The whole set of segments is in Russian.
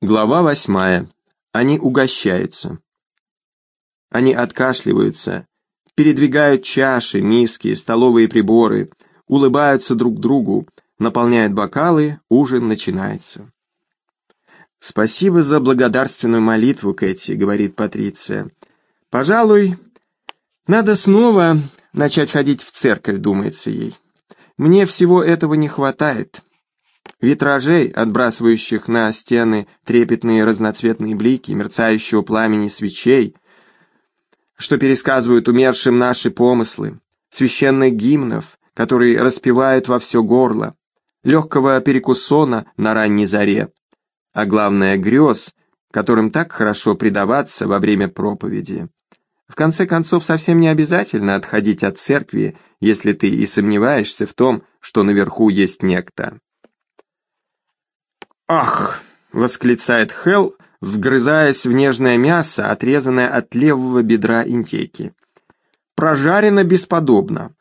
Глава восьмая. Они угощаются. Они откашливаются, передвигают чаши, миски, столовые приборы, улыбаются друг другу, наполняют бокалы, ужин начинается. «Спасибо за благодарственную молитву, Кэти», — говорит Патриция. «Пожалуй, надо снова начать ходить в церковь», — думается ей. «Мне всего этого не хватает». Витражей, отбрасывающих на стены трепетные разноцветные блики мерцающего пламени свечей, что пересказывают умершим наши помыслы, священных гимнов, которые распевают во все горло, легкого перекусона на ранней заре, а главное грез, которым так хорошо предаваться во время проповеди. В конце концов, совсем не обязательно отходить от церкви, если ты и сомневаешься в том, что наверху есть некто. «Ах!» — восклицает Хелл, вгрызаясь в нежное мясо, отрезанное от левого бедра индейки. «Прожарено бесподобно».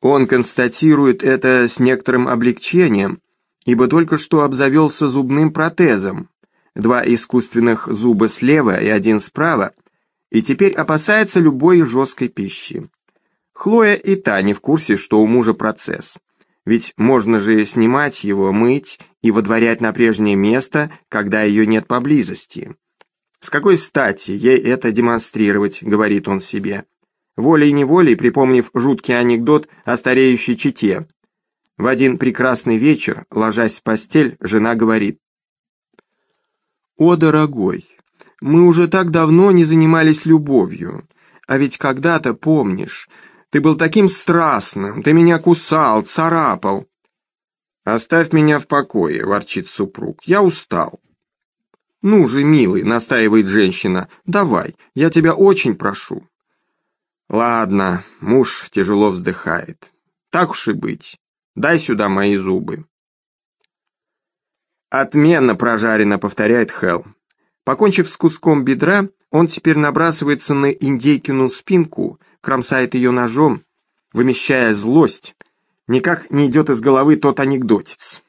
Он констатирует это с некоторым облегчением, ибо только что обзавелся зубным протезом, два искусственных зуба слева и один справа, и теперь опасается любой жесткой пищи. Хлоя и та не в курсе, что у мужа процесс. Ведь можно же снимать его, мыть и водворять на прежнее место, когда ее нет поблизости. С какой стати ей это демонстрировать, говорит он себе. Волей-неволей, припомнив жуткий анекдот о стареющей чете. В один прекрасный вечер, ложась в постель, жена говорит. «О, дорогой, мы уже так давно не занимались любовью, а ведь когда-то, помнишь, ты был таким страстным, ты меня кусал, царапал. Оставь меня в покое, ворчит супруг, я устал. Ну же, милый, настаивает женщина, давай, я тебя очень прошу. Ладно, муж тяжело вздыхает. Так уж и быть, дай сюда мои зубы. Отменно прожарено, повторяет Хелл. Покончив с куском бедра, он теперь набрасывается на индейкину спинку, кромсает ее ножом, вымещая злость. Никак не идет из головы тот анекдотец.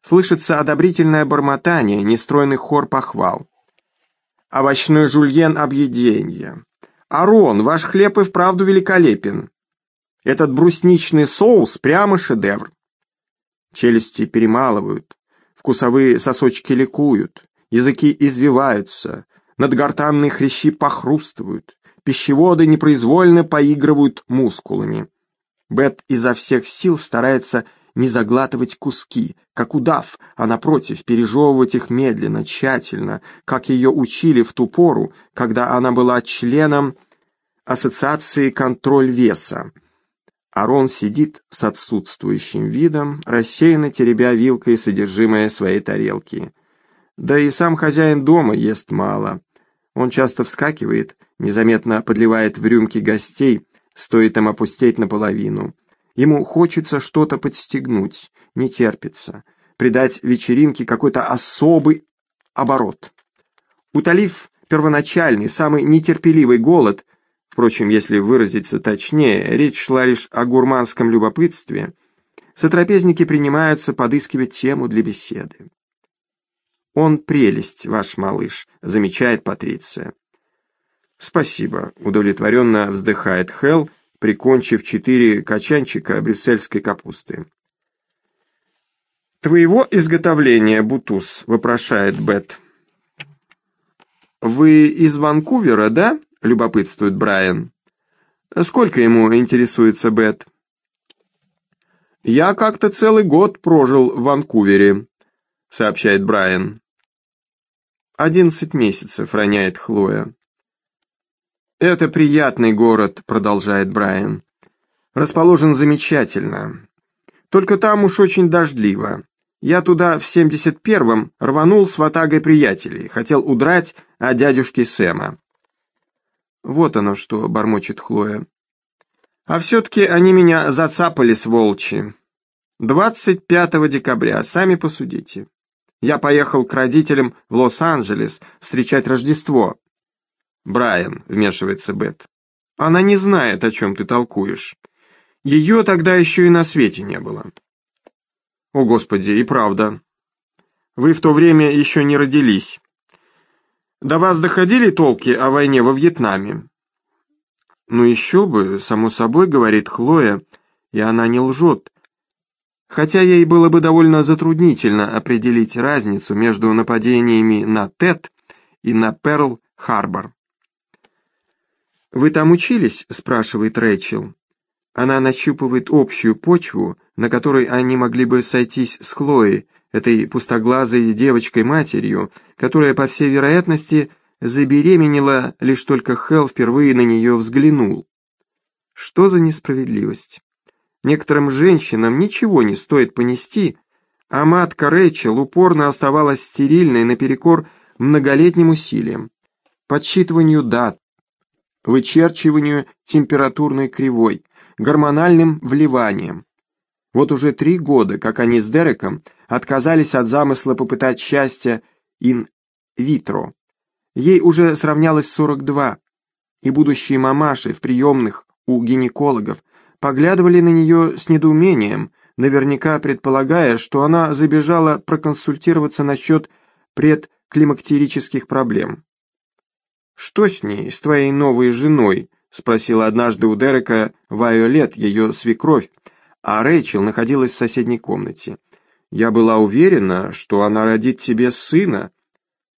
Слышится одобрительное бормотание, нестройный хор похвал. Овощной жульен объеденья. Арон, ваш хлеб и вправду великолепен. Этот брусничный соус прямо шедевр. Челюсти перемалывают, вкусовые сосочки ликуют, языки извиваются, надгортанные хрящи похрустывают, пищеводы непроизвольно поигрывают мускулами. Бет изо всех сил старается не заглатывать куски, как удав, а напротив, пережевывать их медленно, тщательно, как ее учили в ту пору, когда она была членом Ассоциации «Контроль веса». Арон сидит с отсутствующим видом, рассеянно теребя вилкой содержимое своей тарелки. Да и сам хозяин дома ест мало. Он часто вскакивает, незаметно подливает в рюмки гостей, стоит им опустить наполовину. Ему хочется что-то подстегнуть, не терпится, придать вечеринке какой-то особый оборот. Утолив первоначальный, самый нетерпеливый голод, впрочем, если выразиться точнее, речь шла лишь о гурманском любопытстве, сотрапезники принимаются подыскивать тему для беседы. «Он прелесть, ваш малыш», — замечает Патриция. «Спасибо», — удовлетворенно вздыхает Хелл, прикончив четыре качанчика брюссельской капусты. «Твоего изготовления, Бутус?» — вопрошает Бет. «Вы из Ванкувера, да?» — любопытствует Брайан. «Сколько ему интересуется Бет?» «Я как-то целый год прожил в Ванкувере», — сообщает Брайан. «Одиннадцать месяцев», — роняет Хлоя. «Это приятный город», — продолжает Брайан. «Расположен замечательно. Только там уж очень дождливо. Я туда в семьдесят первом рванул с ватагой приятелей, хотел удрать от дядюшки Сэма». «Вот оно что», — бормочет Хлоя. «А все-таки они меня зацапали, сволчи. 25 декабря, сами посудите». Я поехал к родителям в Лос-Анджелес встречать Рождество. Брайан, вмешивается Бет. Она не знает, о чем ты толкуешь. Ее тогда еще и на свете не было. О, Господи, и правда. Вы в то время еще не родились. До вас доходили толки о войне во Вьетнаме? Ну еще бы, само собой, говорит Хлоя, и она не лжет. Хотя ей было бы довольно затруднительно определить разницу между нападениями на Тет и на Перл-Харбор. «Вы там учились?» – спрашивает Рэйчел. Она нащупывает общую почву, на которой они могли бы сойтись с Хлоей, этой пустоглазой девочкой-матерью, которая, по всей вероятности, забеременела, лишь только Хелл впервые на нее взглянул. Что за несправедливость? Некоторым женщинам ничего не стоит понести, а матка Рэйчел упорно оставалась стерильной наперекор многолетним усилиям, подсчитыванию дат, вычерчиванию температурной кривой, гормональным вливанием. Вот уже три года, как они с Дереком отказались от замысла попытать счастье ин-витро. Ей уже сравнялось 42, и будущие мамаши в приемных у гинекологов поглядывали на нее с недоумением, наверняка предполагая, что она забежала проконсультироваться насчет предклимактерических проблем. «Что с ней, с твоей новой женой?» — спросила однажды у Дерека Вайолет, ее свекровь, а Рэйчел находилась в соседней комнате. «Я была уверена, что она родит тебе сына».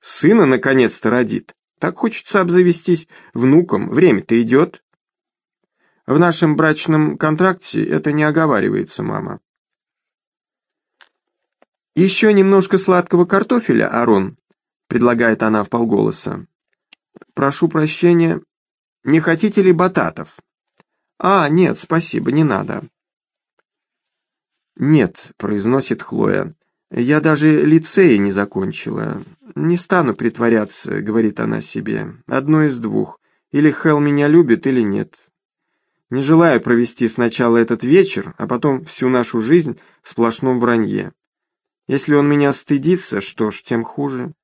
«Сына, наконец-то, родит. Так хочется обзавестись внуком. Время-то идет». «В нашем брачном контракте это не оговаривается, мама». «Еще немножко сладкого картофеля, Арон», — предлагает она в полголоса. «Прошу прощения, не хотите ли бататов?» «А, нет, спасибо, не надо». «Нет», — произносит Хлоя, — «я даже лицея не закончила. Не стану притворяться», — говорит она себе, — «одно из двух. Или Хелл меня любит, или нет. Не желаю провести сначала этот вечер, а потом всю нашу жизнь в сплошном вранье. Если он меня стыдится, что ж, тем хуже».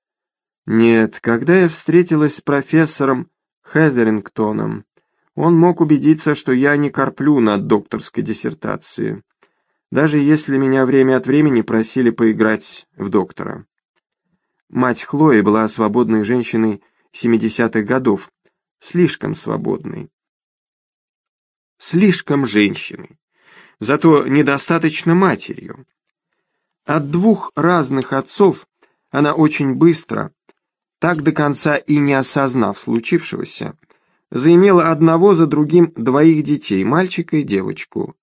Нет, когда я встретилась с профессором Хезерингтоном, он мог убедиться, что я не корплю над докторской диссертацией даже если меня время от времени просили поиграть в доктора. Мать Хлои была свободной женщиной 70-х годов, слишком свободной. Слишком женщиной, зато недостаточно матерью. От двух разных отцов она очень быстро, так до конца и не осознав случившегося, заимела одного за другим двоих детей, мальчика и девочку,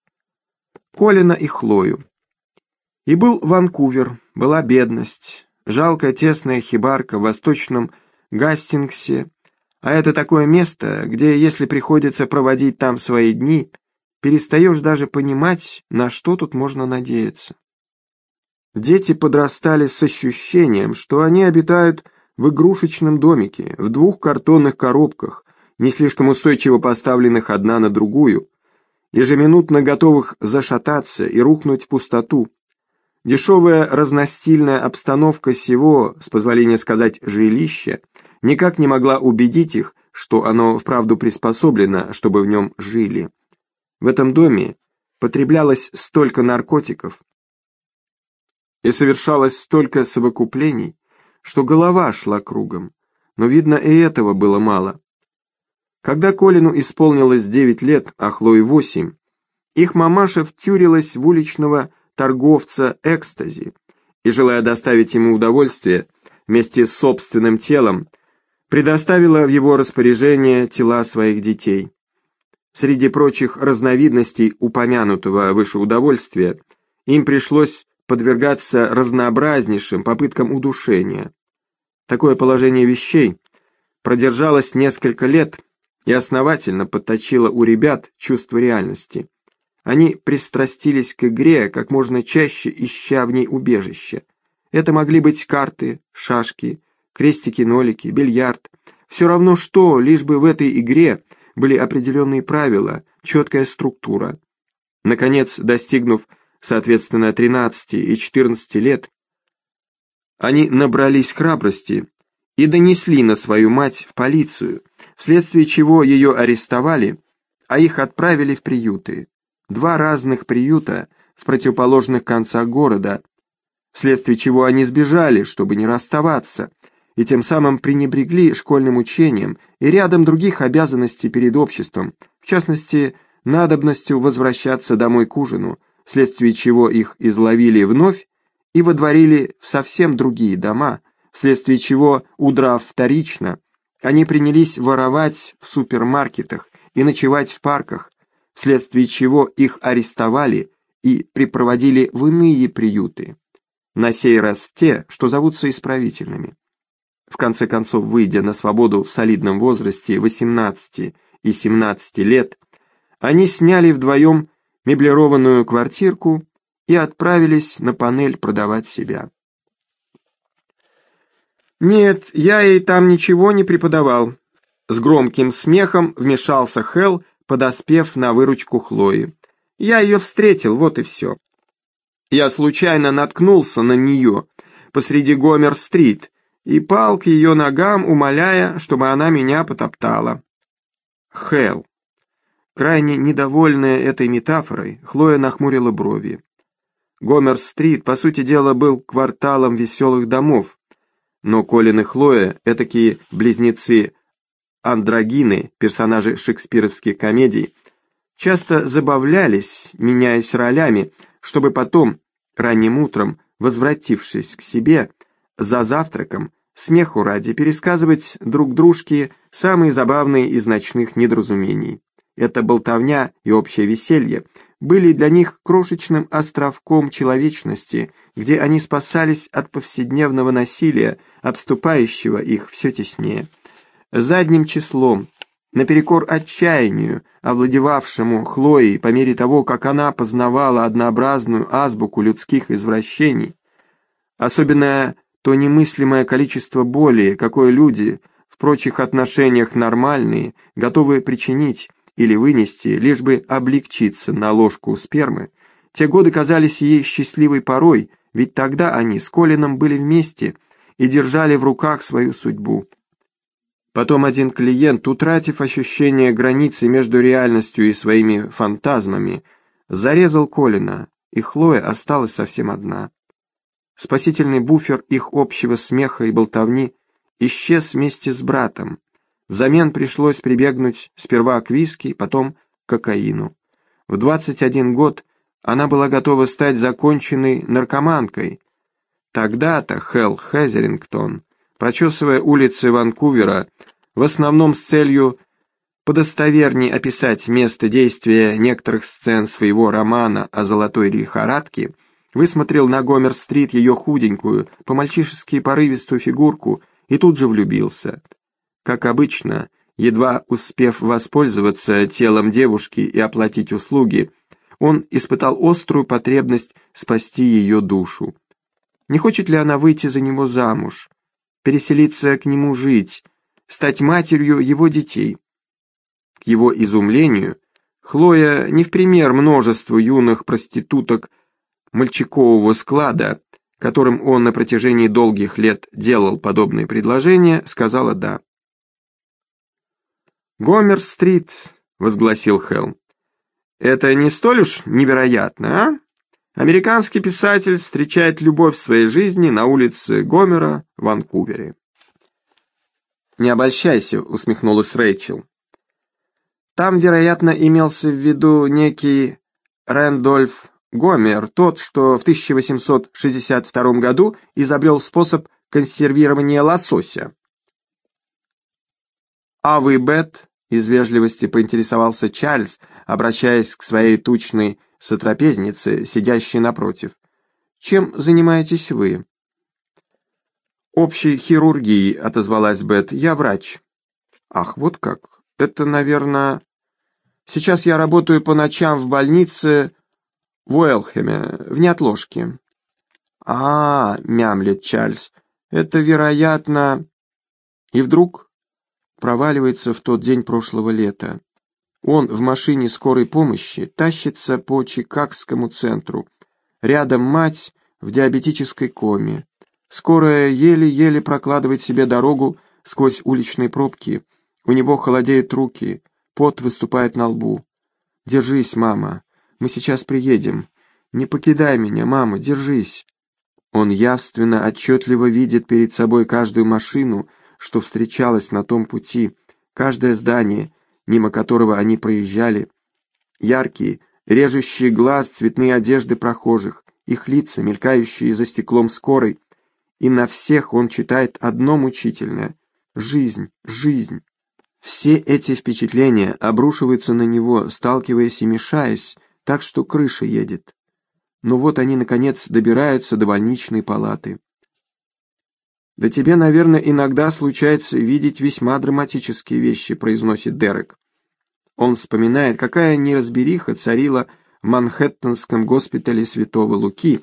Колина и Хлою. И был Ванкувер, была бедность, жалкая тесная хибарка в восточном Гастингсе, а это такое место, где, если приходится проводить там свои дни, перестаешь даже понимать, на что тут можно надеяться. Дети подрастали с ощущением, что они обитают в игрушечном домике, в двух картонных коробках, не слишком устойчиво поставленных одна на другую, ежеминутно готовых зашататься и рухнуть в пустоту. Дешевая разностильная обстановка всего, с позволения сказать, жилища, никак не могла убедить их, что оно вправду приспособлено, чтобы в нем жили. В этом доме потреблялось столько наркотиков и совершалось столько совокуплений, что голова шла кругом, но, видно, и этого было мало. Когда Колину исполнилось 9 лет, а Хлое 8, их мамаша втюрилась в уличного торговца экстази и, желая доставить ему удовольствие, вместе с собственным телом, предоставила в его распоряжение тела своих детей. Среди прочих разновидностей упомянутого выше удовольствия им пришлось подвергаться разнообразнейшим попыткам удушения. Такое положение вещей продержалось несколько лет и основательно подточила у ребят чувство реальности. Они пристрастились к игре, как можно чаще ища в ней убежище. Это могли быть карты, шашки, крестики-нолики, бильярд. Все равно что, лишь бы в этой игре были определенные правила, четкая структура. Наконец, достигнув, соответственно, 13 и 14 лет, они набрались храбрости и донесли на свою мать в полицию, вследствие чего ее арестовали, а их отправили в приюты. Два разных приюта в противоположных концах города, вследствие чего они сбежали, чтобы не расставаться, и тем самым пренебрегли школьным учением и рядом других обязанностей перед обществом, в частности, надобностью возвращаться домой к ужину, вследствие чего их изловили вновь и водворили в совсем другие дома, вследствие чего, удрав вторично, они принялись воровать в супермаркетах и ночевать в парках, вследствие чего их арестовали и припроводили в иные приюты, на сей раз в те, что зовутся исправительными. В конце концов, выйдя на свободу в солидном возрасте 18 и 17 лет, они сняли вдвоем меблированную квартирку и отправились на панель продавать себя. «Нет, я ей там ничего не преподавал», — с громким смехом вмешался Хелл, подоспев на выручку Хлои. «Я ее встретил, вот и все». Я случайно наткнулся на нее посреди Гомер-стрит и пал к ее ногам, умоляя, чтобы она меня потоптала. Хелл. Крайне недовольная этой метафорой, Хлоя нахмурила брови. Гомер-стрит, по сути дела, был кварталом веселых домов, но Колин и Хлоя, этакие близнецы андрогины, персонажи шекспировских комедий, часто забавлялись, меняясь ролями, чтобы потом, ранним утром, возвратившись к себе, за завтраком, смеху ради, пересказывать друг дружке самые забавные из ночных недоразумений. Эта болтовня и общее веселье были для них крошечным островком человечности, где они спасались от повседневного насилия, обступающего их все теснее. Задним числом, наперекор отчаянию, овладевавшему Хлоей по мере того, как она познавала однообразную азбуку людских извращений, особенно то немыслимое количество боли, какое люди в прочих отношениях нормальные, готовы причинить, или вынести, лишь бы облегчиться на ложку спермы, те годы казались ей счастливой порой, ведь тогда они с Колином были вместе и держали в руках свою судьбу. Потом один клиент, утратив ощущение границы между реальностью и своими фантазмами, зарезал Колина, и Хлоя осталась совсем одна. Спасительный буфер их общего смеха и болтовни исчез вместе с братом, Взамен пришлось прибегнуть сперва к виски, потом к кокаину. В 21 год она была готова стать законченной наркоманкой. Тогда-то Хелл Хезерингтон, прочесывая улицы Ванкувера, в основном с целью подостовернее описать место действия некоторых сцен своего романа о золотой лихорадке, высмотрел на Гомер-стрит ее худенькую, по-мальчишески порывистую фигурку и тут же влюбился – как обычно, едва успев воспользоваться телом девушки и оплатить услуги, он испытал острую потребность спасти ее душу. Не хочет ли она выйти за него замуж, переселиться к нему жить, стать матерью его детей? К его изумлению, Хлоя, не в пример множеству юных проституток мальчикового склада, которым он на протяжении долгих лет делал подобные предложения, сказала «да». «Гомер-стрит», — возгласил Хелм. «Это не столь уж невероятно, а? Американский писатель встречает любовь в своей жизни на улице Гомера в Ванкувере». «Не обольщайся», — усмехнулась Рэйчел. «Там, вероятно, имелся в виду некий Рэндольф Гомер, тот, что в 1862 году изобрел способ консервирования лосося». «А вы, Бет?» Из вежливости поинтересовался Чарльз, обращаясь к своей тучной сотрапезнице, сидящей напротив. «Чем занимаетесь вы?» «Общей хирургией», — отозвалась Бет. «Я врач». «Ах, вот как. Это, наверное...» «Сейчас я работаю по ночам в больнице в Уэлхэме, в неотложке». «А, -а, мямлет Чарльз, это, вероятно...» И вдруг проваливается в тот день прошлого лета. Он в машине скорой помощи тащится по Чикагскому центру. Рядом мать в диабетической коме. Скорая еле-еле прокладывает себе дорогу сквозь уличные пробки. У него холодеют руки, пот выступает на лбу. «Держись, мама, мы сейчас приедем. Не покидай меня, мама, держись». Он явственно, отчетливо видит перед собой каждую машину, что встречалась на том пути, каждое здание, мимо которого они проезжали, яркие, режущие глаз цветные одежды прохожих, их лица, мелькающие за стеклом скорой, и на всех он читает одно мучительное — жизнь, жизнь. Все эти впечатления обрушиваются на него, сталкиваясь и мешаясь, так что крыша едет. Но вот они, наконец, добираются до больничной палаты. «Да тебе, наверное, иногда случается видеть весьма драматические вещи», — произносит Дерек. Он вспоминает, какая неразбериха царила в Манхэттенском госпитале Святого Луки,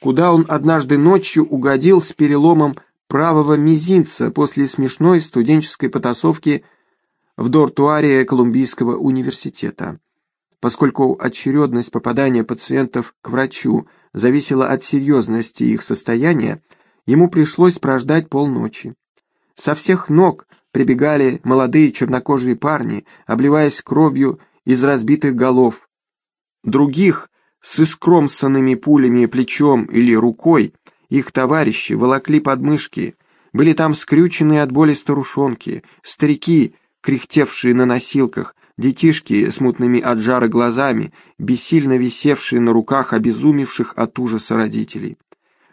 куда он однажды ночью угодил с переломом правого мизинца после смешной студенческой потасовки в дортуаре Колумбийского университета. Поскольку очередность попадания пациентов к врачу зависела от серьезности их состояния, ему пришлось прождать полночи. Со всех ног прибегали молодые чернокожие парни, обливаясь кровью из разбитых голов. Других с искромсанными пулями плечом или рукой их товарищи волокли подмышки, были там скрюченные от боли старушонки, старики, кряхтевшие на носилках, детишки с мутными от жара глазами, бессильно висевшие на руках обезумевших от ужаса родителей.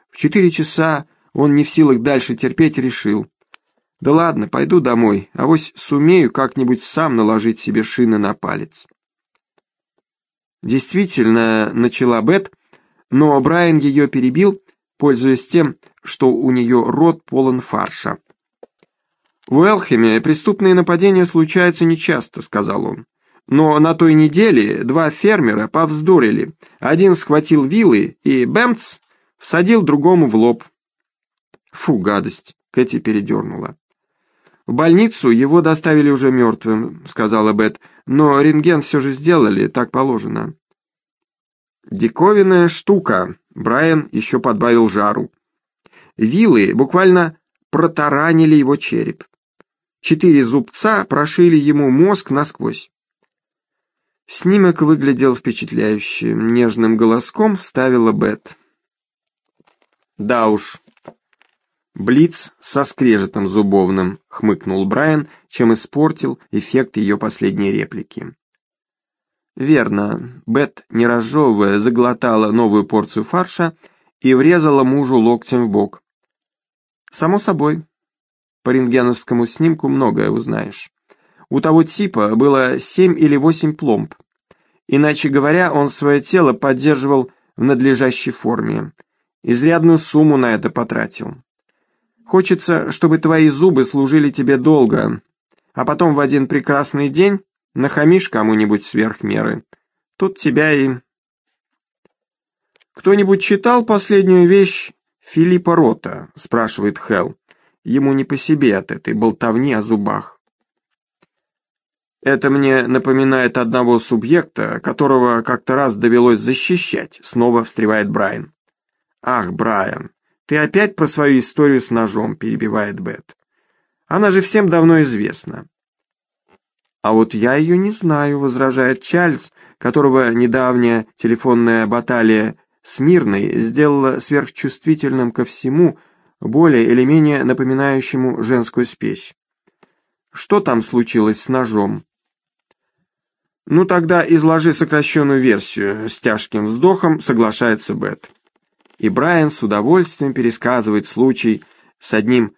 В четыре часа он не в силах дальше терпеть решил. Да ладно, пойду домой, а вось сумею как-нибудь сам наложить себе шины на палец. Действительно, начала Бет, но Брайан ее перебил, пользуясь тем, что у нее рот полон фарша. «В Элхеме преступные нападения случаются нечасто», — сказал он. «Но на той неделе два фермера повздорили. Один схватил вилы и, бэмц, всадил другому в лоб». «Фу, гадость!» — Кэти передернула. «В больницу его доставили уже мертвым», — сказала Бет, «но рентген все же сделали, так положено». «Диковинная штука», — Брайан еще подбавил жару. Вилы буквально протаранили его череп. Четыре зубца прошили ему мозг насквозь. Снимок выглядел впечатляюще. Нежным голоском вставила Бет. «Да уж». «Блиц со скрежетом зубовным», — хмыкнул Брайан, чем испортил эффект ее последней реплики. Верно, Бет, не разжевывая, заглотала новую порцию фарша и врезала мужу локтем в бок. «Само собой, по рентгеновскому снимку многое узнаешь. У того типа было семь или восемь пломб. Иначе говоря, он свое тело поддерживал в надлежащей форме. Изрядную сумму на это потратил. Хочется, чтобы твои зубы служили тебе долго, а потом в один прекрасный день нахамишь кому-нибудь сверх меры. Тут тебя и... «Кто-нибудь читал последнюю вещь Филиппа Рота?» – спрашивает Хелл. Ему не по себе от этой болтовни о зубах. Это мне напоминает одного субъекта, которого как-то раз довелось защищать, снова встревает Брайан. Ах, Брайан, ты опять про свою историю с ножом, перебивает Бет. Она же всем давно известна. А вот я ее не знаю, возражает Чарльз, которого недавняя телефонная баталия с Мирной сделала сверхчувствительным ко всему, более или менее напоминающему женскую спесь. Что там случилось с ножом? Ну тогда изложи сокращенную версию, с тяжким вздохом соглашается Бет. И Брайан с удовольствием пересказывает случай с одним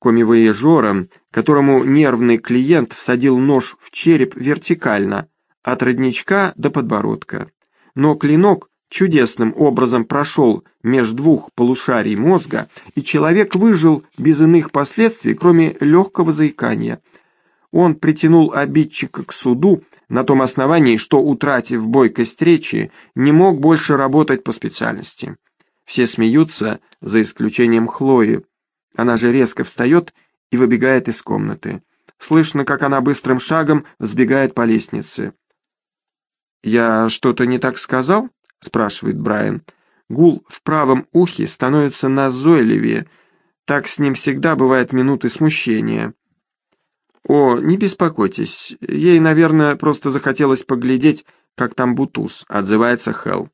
комивояжером, которому нервный клиент всадил нож в череп вертикально, от родничка до подбородка. Но клинок чудесным образом прошел меж двух полушарий мозга, и человек выжил без иных последствий, кроме легкого заикания. Он притянул обидчика к суду на том основании, что, утратив бойкость речи, не мог больше работать по специальности. Все смеются, за исключением Хлои. Она же резко встает и выбегает из комнаты. Слышно, как она быстрым шагом сбегает по лестнице. «Я что-то не так сказал?» спрашивает Брайан. Гул в правом ухе становится назойливее. Так с ним всегда бывают минуты смущения. О, не беспокойтесь. Ей, наверное, просто захотелось поглядеть, как там Бутуз, отзывается Хелл.